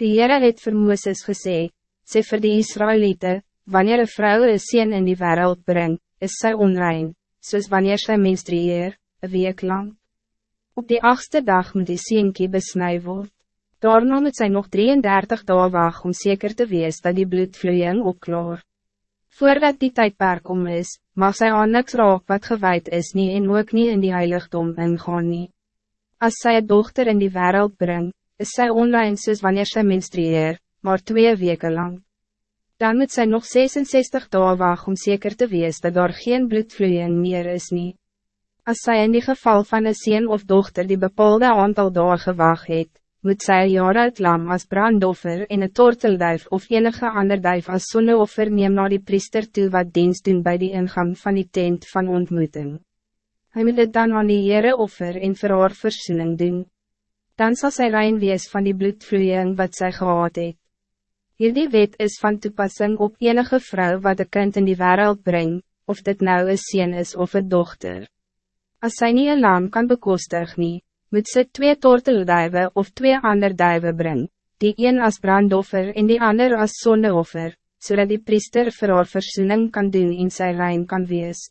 Die Heere het vir Mooses gesê, sê vir die Israëlieten, wanneer een vrouw een sien in die wereld brengt, is sy onrein, soos wanneer sy menstrueer, een week lang. Op die achtste dag moet die sienkie besnij word. Daarna moet sy nog 33 dagen wacht om zeker te wees dat die bloedvloeiing opklaar. Voordat die tijdperk om is, mag sy aan niks raak wat gewijd is nie en ook nie in die heiligdom ingaan nie. As sy een dochter in die wereld brengt, is sy online soos wanneer sy menstrueer, maar twee weken lang. Dan moet sy nog 66 dagen wacht om zeker te wees dat daar geen bloedvloeiing meer is nie. As sy in die geval van een sien of dochter die bepaalde aantal dagen gewacht het, moet sy een jaar uit lam as brandoffer en een tortelduif of enige ander duif as sonneoffer neem na die priester toe wat dienst doen bij die ingang van die tent van ontmoeting. Hij moet het dan aan die Heere offer en vir haar versoening doen dan zal zij rein wees van die bloedvloeiing wat zij gehad het. Hierdie wet is van toepassing op enige vrouw wat een kind in die wereld brengt, of dit nou een sien is of een dochter. Als zij niet een lam kan bekostig nie, moet ze twee tortelduiven of twee ander duiven brengen, die een als brandoffer en die ander als zonneoffer, zodat die priester vir haar versoening kan doen en sy rein kan wees.